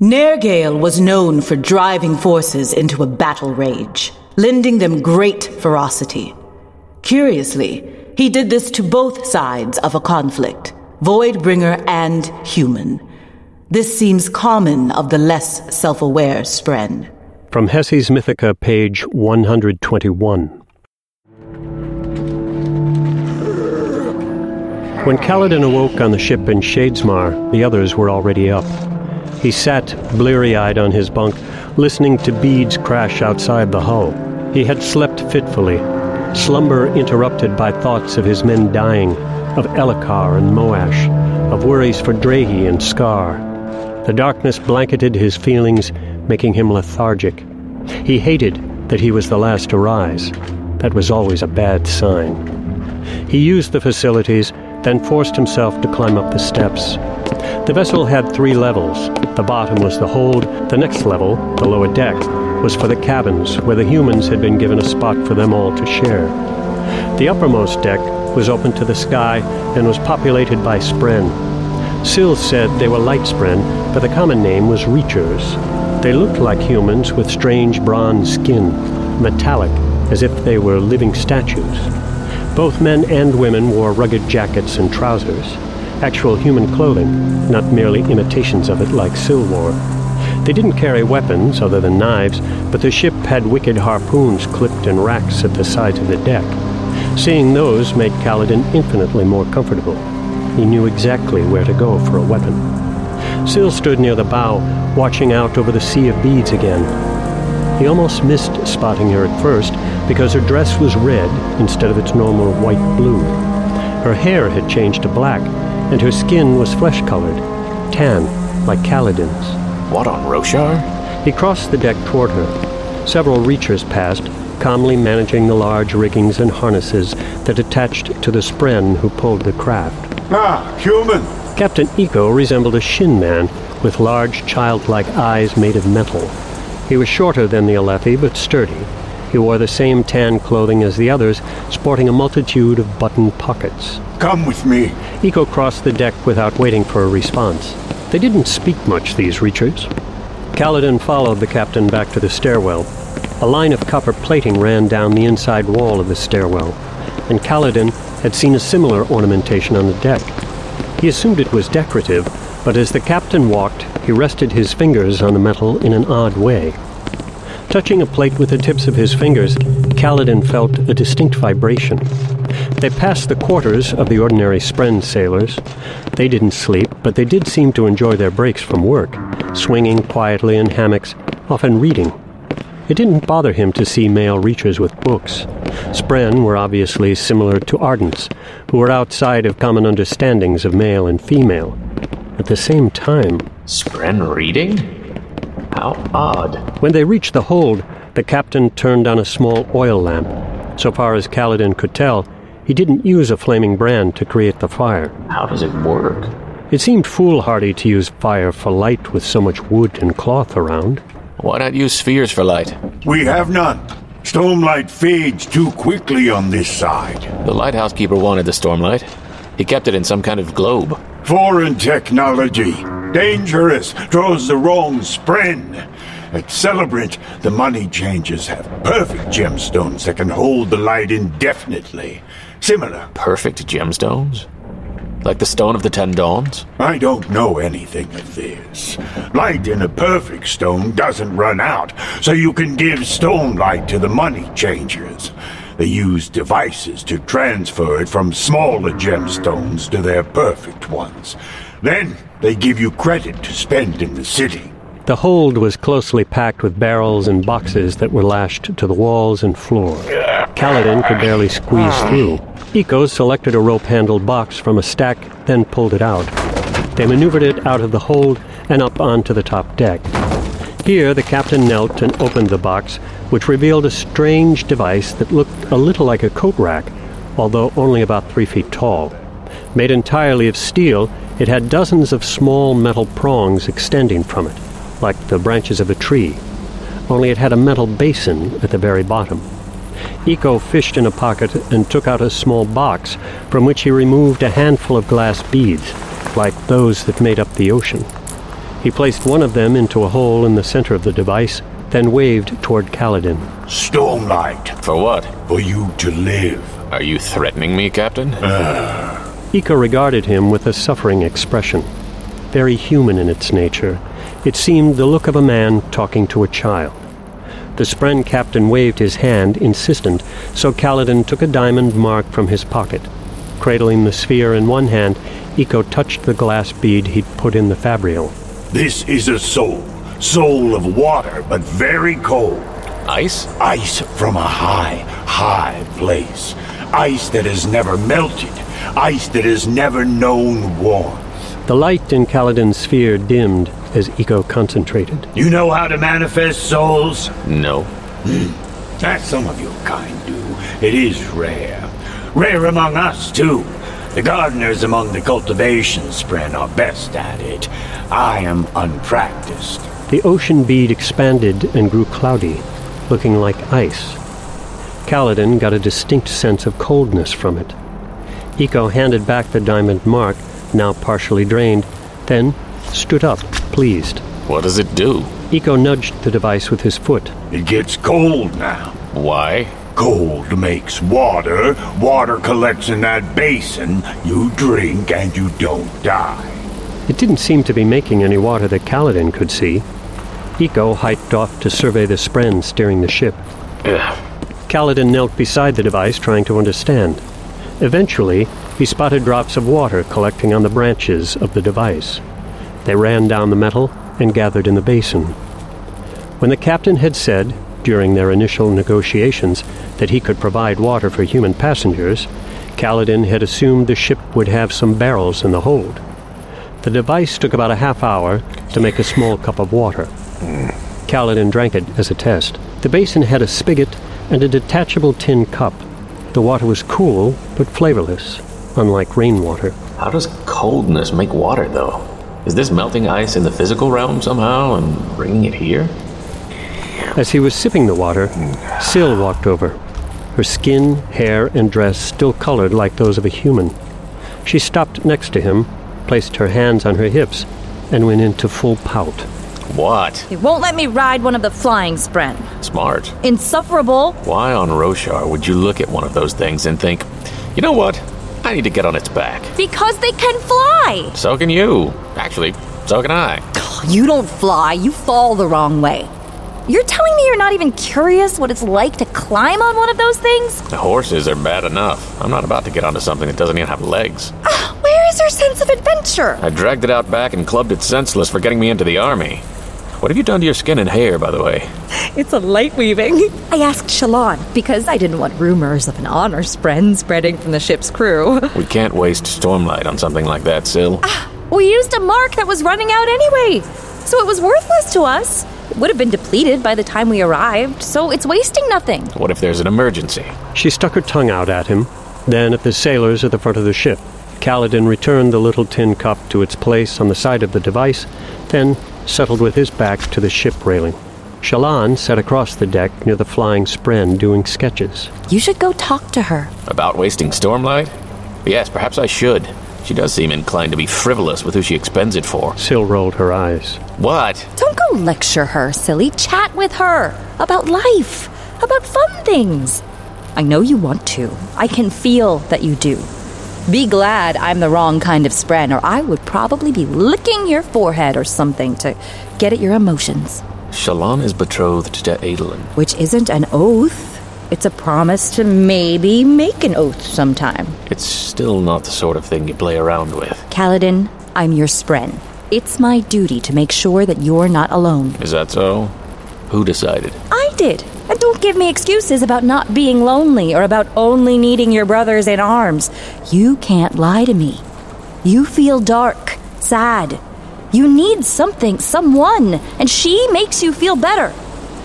Nergaoul was known for driving forces into a battle rage, lending them great ferocity. Curiously, he did this to both sides of a conflict, Voidbringer and human. This seems common of the less self-aware Spren. From Hessi's Mythica, page 121. When Kaladin awoke on the ship in Shadesmar, the others were already up. He sat, bleary eyed on his bunk, listening to beads crash outside the hull. He had slept fitfully, slumber interrupted by thoughts of his men dying, of Elhokar and Moash, of worries for Drehy and Skar. The darkness blanketed his feelings, making him lethargic. He hated that he was the last to rise. That was always a bad sign. He used the facilities, then forced himself to climb up the steps. The vessel had three levels. The bottom was the hold, the next level, the lower deck, was for the cabins, where the humans had been given a spot for them all to share. The uppermost deck was open to the sky and was populated by Spren. Syl said they were light Spren, but the common name was Reachers. They looked like humans with strange bronze skin, metallic, as if they were living statues. Both men and women wore rugged jackets and trousers, actual human clothing, not merely imitations of it like Syl wore. They didn't carry weapons other than knives, but the ship had wicked harpoons clipped in racks at the sides of the deck. Seeing those made Kaladin infinitely more comfortable. He knew exactly where to go for a weapon. Syl stood near the bow, watching out over the sea of beads again. He almost missed spotting her at first because her dress was red instead of its normal white blue. Her hair had changed to black, and her skin was flesh colored, tan, like Kaladin's. What on Roshar? He crossed the deck toward her. Several reachers passed, calmly managing the large riggings and harnesses that attached to the spren who pulled the craft. Ah, human! Captain Ico resembled a Shin man with large, childlike eyes made of metal. He was shorter than the Alethi, but sturdy. He wore the same tan clothing as the others, sporting a multitude of button pockets. Come with me. Ico crossed the deck without waiting for a response. They didn't speak much, these Reachers. Kaladin followed the captain back to the stairwell. A line of copper plating ran down the inside wall of the stairwell, and Kaladin had seen a similar ornamentation on the deck. He assumed it was decorative, but as the captain walked, he rested his fingers on the metal in an odd way. Touching a plate with the tips of his fingers, Kaladin felt a distinct vibration. They passed the quarters of the ordinary Spren sailors. They didn't sleep, but they did seem to enjoy their breaks from work, swinging quietly in hammocks, often reading. It didn't bother him to see male reachers with books. Spren were obviously similar to Ardents, who were outside of common understandings of male and female. At the same time, Spren reading? How odd. When they reached the hold, the captain turned on a small oil lamp. So far as Kaladin could tell, he didn't use a flaming brand to create the fire. How does it work? It seemed foolhardy to use fire for light with so much wood and cloth around. Why not use spheres for light? We have none. Stormlight fades too quickly on this side. The lighthouse keeper wanted the stormlight. He kept it in some kind of globe. Foreign technology. Dangerous. Draws the wrong spren. At Celebrant, the money changers have perfect gemstones that can hold the light indefinitely. Similar. Perfect gemstones? Like the Stone of the Ten Dawns? I don't know anything of this. Light in a perfect stone doesn't run out, so you can give stone light to the money changers. They use devices to transfer it from smaller gemstones to their perfect ones. Then they give you credit to spend in the city. The hold was closely packed with barrels and boxes that were lashed to the walls and floor. Kaladin could barely squeeze through. Ico selected a rope-handled box from a stack, then pulled it out. They maneuvered it out of the hold and up onto the top deck. Here, the captain knelt and opened the box, which revealed a strange device that looked a little like a coat rack, although only about three feet tall. Made entirely of steel, it had dozens of small metal prongs extending from it, like the branches of a tree. Only it had a metal basin at the very bottom. Ico fished in a pocket and took out a small box from which he removed a handful of glass beads, like those that made up the ocean. He placed one of them into a hole in the center of the device, then waved toward Kaladin. Stormlight, For what? for you to live. Are you threatening me, Captain? Ah. Ico regarded him with a suffering expression, very human in its nature. It seemed the look of a man talking to a child. The Spren captain waved his hand, insistent, so Kaladin took a diamond mark from his pocket. Cradling the sphere in one hand, Ico touched the glass bead he'd put in the fabrial. This is a soul. Soul of water, but very cold. Ice? Ice from a high, high place. Ice that has never melted. Ice that has never known warmth. The light in Kaladin's sphere dimmed as Ico concentrated. You know how to manifest souls? No. Hmm. That some of your kind do. It is rare. Rare among us, too. The gardeners among the cultivation spren are best at it. I am unpracticed. The ocean bead expanded and grew cloudy, looking like ice. Kaladin got a distinct sense of coldness from it. Ico handed back the diamond mark, now partially drained, then stood up, pleased. What does it do? Ico nudged the device with his foot. It gets cold now. Why? Cold makes water. Water collects in that basin. You drink and you don't die. It didn't seem to be making any water that Kaladin could see. Ico hiked off to survey the spren steering the ship. Ugh. Kaladin knelt beside the device, trying to understand. Eventually, he spotted drops of water collecting on the branches of the device. They ran down the metal and gathered in the basin. When the captain had said, during their initial negotiations, that he could provide water for human passengers, Kaladin had assumed the ship would have some barrels in the hold. The device took about a half hour to make a small cup of water. Kaladin drank it as a test. The basin had a spigot and a detachable tin cup. The water was cool but flavorless, unlike rainwater. How does coldness make water, though? Is this melting ice in the physical realm somehow and bringing it here? As he was sipping the water, Syl walked over, her skin, hair, and dress still colored like those of a human. She stopped next to him, placed her hands on her hips, and went into full pout. What? They won't let me ride one of the flying spren. Smart. Insufferable. Why on Roshar would you look at one of those things and think, you know what? I need to get on its back. Because they can fly. So can you. Actually, so can I. You don't fly, you fall the wrong way. You're telling me you're not even curious what it's like to climb on one of those things? The horses are bad enough. I'm not about to get onto something that doesn't even have legs. Ah, where is your sense of adventure? I dragged it out back and clubbed it senseless for getting me into the army. What have you done to your skin and hair, by the way? It's a light weaving. I asked Shallan because I didn't want rumors of an honorspren spreading from the ship's crew. We can't waste Stormlight on something like that, Syl. Ah, we used a mark that was running out anyway, so it was worthless to us. It would have been depleted by the time we arrived, so it's wasting nothing. What if there's an emergency? She stuck her tongue out at him, then at the sailors at the front of the ship. Kaladin returned the little tin cup to its place on the side of the device, then settled with his back to the ship railing. Shallan sat across the deck near the flying spren doing sketches. You should go talk to her. About wasting Stormlight? Yes, perhaps I should. She does seem inclined to be frivolous with who she expends it for. Syl rolled her eyes. What? Don't go lecture her, silly. Chat with her about life, about fun things. I know you want to. I can feel that you do. Be glad I'm the wrong kind of spren, or I would probably be licking your forehead or something to get at your emotions. Shallan is betrothed to Adolin. Which isn't an oath. It's a promise to maybe make an oath sometime. It's still not the sort of thing you play around with. Kaladin, I'm your spren. It's my duty to make sure that you're not alone. Is that so? Who decided? I did. And don't give me excuses about not being lonely or about only needing your brothers in arms. You can't lie to me. You feel dark, sad. You need something, someone, and she makes you feel better.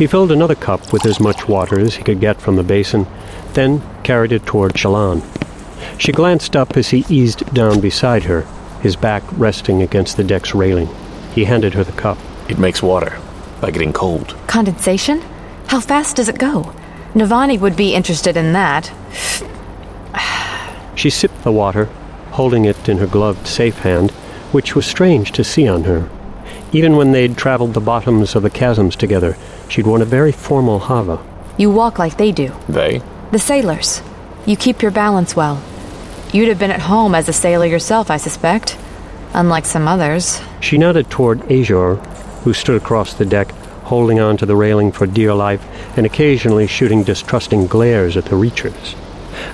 He filled another cup with as much water as he could get from the basin, then carried it toward Shallan. She glanced up as he eased down beside her, his back resting against the deck's railing. He handed her the cup. It makes water by getting cold. Condensation? How fast does it go? Navani would be interested in that. She sipped the water, holding it in her gloved safe hand, which was strange to see on her. Even when they'd traveled the bottoms of the chasms together, she'd worn a very formal havah. You walk like they do. They? The sailors. You keep your balance well. You'd have been at home as a sailor yourself, I suspect. Unlike some others. She nodded toward Azure, who stood across the deck, holding on to the railing for dear life and occasionally shooting distrusting glares at the Reachers.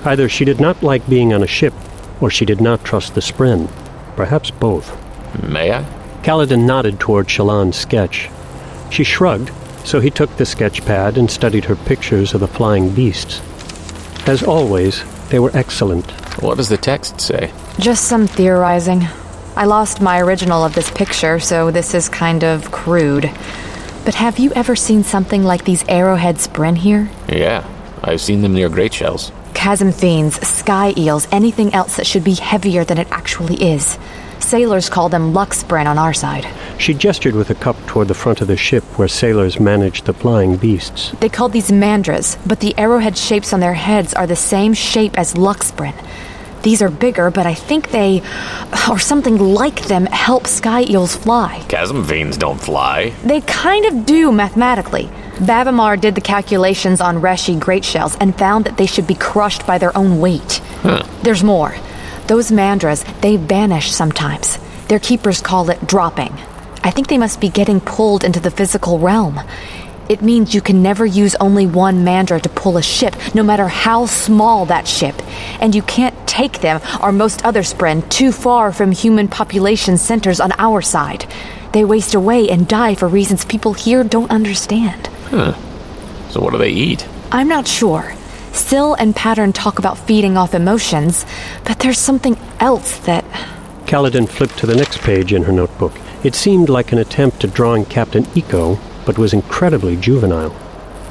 Either she did not like being on a ship, or she did not trust the Spren. Perhaps both. May I? Kaladin nodded toward Shallan's sketch. She shrugged, so he took the sketch pad and studied her pictures of the flying beasts. As always, they were excellent. What does the text say? Just some theorizing. I lost my original of this picture, so this is kind of crude. But have you ever seen something like these arrowhead spren here? Yeah, I've seen them near great shells. Chasm fiends, sky eels, anything else that should be heavier than it actually is. Sailors call them luckspren on our side. She gestured with a cup toward the front of the ship where sailors managed the flying beasts. They call these mandras, but the arrowhead shapes on their heads are the same shape as luckspren. These are bigger, but I think they, or something like them, help sky eels fly. Chasm fiends don't fly. They kind of do mathematically. Bavamar did the calculations on Reshi great shells and found that they should be crushed by their own weight. There's more. Those mandras, they vanish sometimes. Their keepers call it dropping. I think they must be getting pulled into the physical realm. It means you can never use only one mandra to pull a ship, no matter how small that ship. And you can't take them, or most other spren, too far from human population centers on our side. They waste away and die for reasons people here don't understand. Huh. So what do they eat? I'm not sure. Syl and Pattern talk about feeding off emotions, but there's something else that. Kaladin flipped to the next page in her notebook. It seemed like an attempt at drawing Captain Ico, but was incredibly juvenile.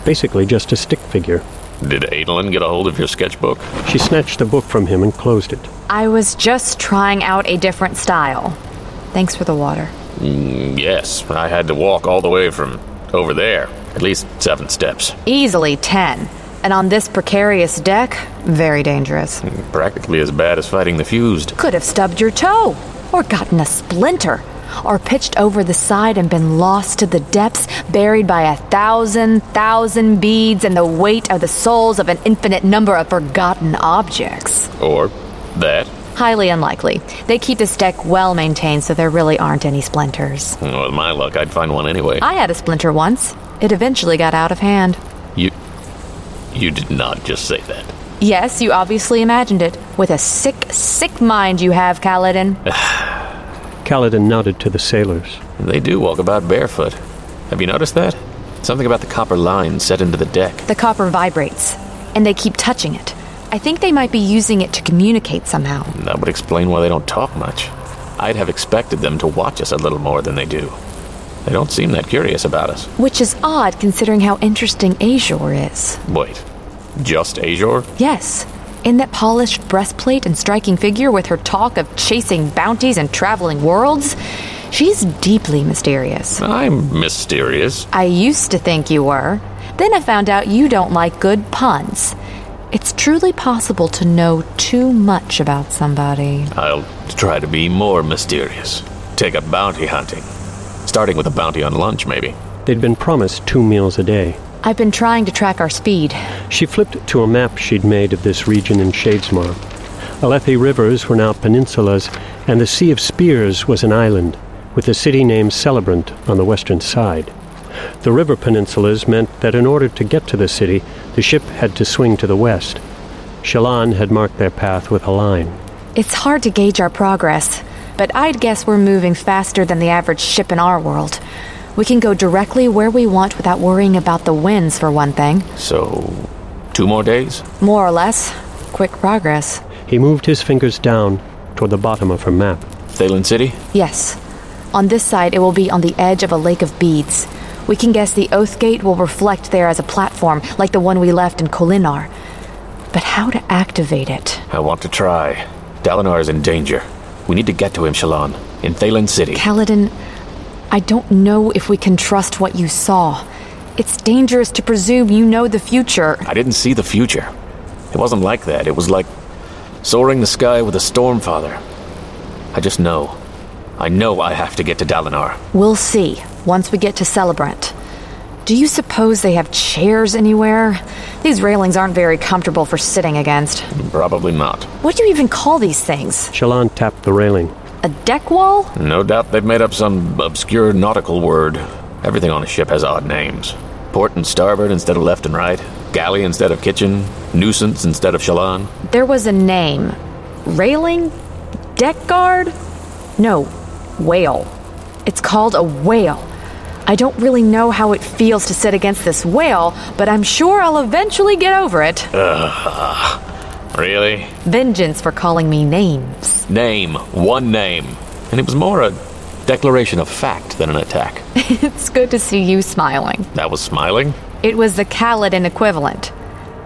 Basically just a stick figure. Did Adolin get a hold of your sketchbook? She snatched the book from him and closed it. I was just trying out a different style. Thanks for the water. Mm, yes, I had to walk all the way from over there. At least seven steps. Easily 10. And on this precarious deck, very dangerous. Practically as bad as fighting the fused. Could have stubbed your toe, or gotten a splinter, or pitched over the side and been lost to the depths, buried by a thousand, thousand beads and the weight of the souls of an infinite number of forgotten objects. Or that. Highly unlikely. They keep this deck well maintained, so there really aren't any splinters. Well, with my luck, I'd find one anyway. I had a splinter once. It eventually got out of hand. You. You did not just say that. Yes, you obviously imagined it. With a sick, sick mind you have, Kaladin. Kaladin nodded to the sailors. They do walk about barefoot. Have you noticed that? Something about the copper line set into the deck. The copper vibrates, and they keep touching it. I think they might be using it to communicate somehow. That would explain why they don't talk much. I'd have expected them to watch us a little more than they do. They don't seem that curious about us. Which is odd considering how interesting Azure is. Wait, just Azure? Yes, in that polished breastplate and striking figure with her talk of chasing bounties and traveling worlds, she's deeply mysterious. I'm mysterious. I used to think you were. Then I found out you don't like good puns. It's truly possible to know too much about somebody. I'll try to be more mysterious. Take up bounty hunting. Starting with a bounty on lunch, maybe. They'd been promised two meals a day. I've been trying to track our speed. She flipped to a map she'd made of this region in Shadesmar. Alethi rivers were now peninsulas, and the Sea of Spears was an island, with the city named Celebrant on the western side. The river peninsulas meant that in order to get to the city, the ship had to swing to the west. Shallan had marked their path with a line. It's hard to gauge our progress, but I'd guess we're moving faster than the average ship in our world. We can go directly where we want without worrying about the winds, for one thing. So, two more days? More or less. Quick progress. He moved his fingers down toward the bottom of her map. Thaylen City? Yes. On this side, it will be on the edge of a lake of beads. We can guess the Oath Gate will reflect there as a platform, like the one we left in Kholinar. But how to activate it? I want to try. Dalinar is in danger. We need to get to him, Shallan. In Thaylen City. Kaladin, I don't know if we can trust what you saw. It's dangerous to presume you know the future. I didn't see the future. It wasn't like that. It was like soaring the sky with a stormfather. I just know. I know I have to get to Dalinar. We'll see once we get to Celebrant. Do you suppose they have chairs anywhere? These railings aren't very comfortable for sitting against. Probably not. What do you even call these things? Shallan tapped the railing. A deck wall? No doubt they've made up some obscure nautical word. Everything on a ship has odd names. Port and starboard instead of left and right. Galley instead of kitchen. Nuisance instead of Shallan. There was a name. Railing? Deck guard? No, whale. It's called a whale. I don't really know how it feels to sit against this whale, but I'm sure I'll eventually get over it. Really? Vengeance for calling me names. Name. One name. And it was more a declaration of fact than an attack. It's good to see you smiling. That was smiling? It was the Kaladin equivalent.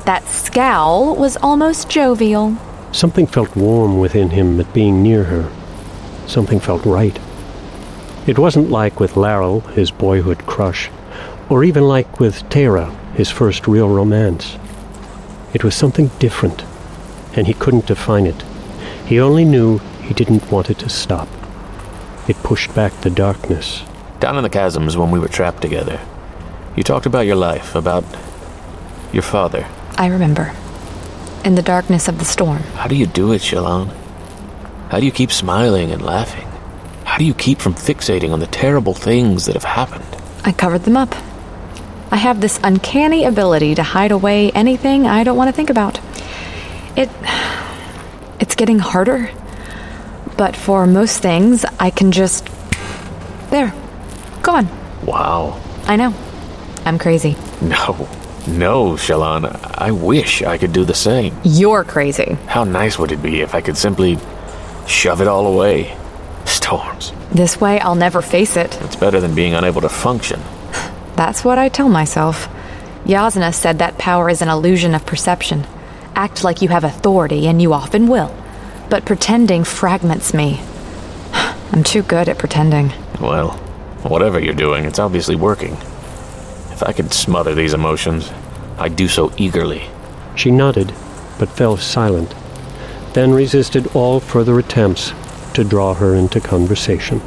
That scowl was almost jovial. Something felt warm within him at being near her. Something felt right. It wasn't like with Laral, his boyhood crush, or even like with Tarah, his first real romance. It was something different, and he couldn't define it. He only knew he didn't want it to stop. It pushed back the darkness. Down in the chasms when we were trapped together. You talked about your life, about your father. I remember. In the darkness of the storm. How do you do it, Shallan? How do you keep smiling and laughing? How do you keep from fixating on the terrible things that have happened? I covered them up. I have this uncanny ability to hide away anything I don't want to think about. It. It's getting harder. But for most things, I can just. There. Gone. Wow. I know. I'm crazy. No. No, Shallan. I wish I could do the same. You're crazy. How nice would it be if I could simply shove it all away? Storms. This way, I'll never face it. It's better than being unable to function. That's what I tell myself. Jasnah said that power is an illusion of perception. Act like you have authority, and you often will. But pretending fragments me. I'm too good at pretending. Well, whatever you're doing, it's obviously working. If I could smother these emotions, I'd do so eagerly. She nodded, but fell silent, then resisted all further attempts to draw her into conversation.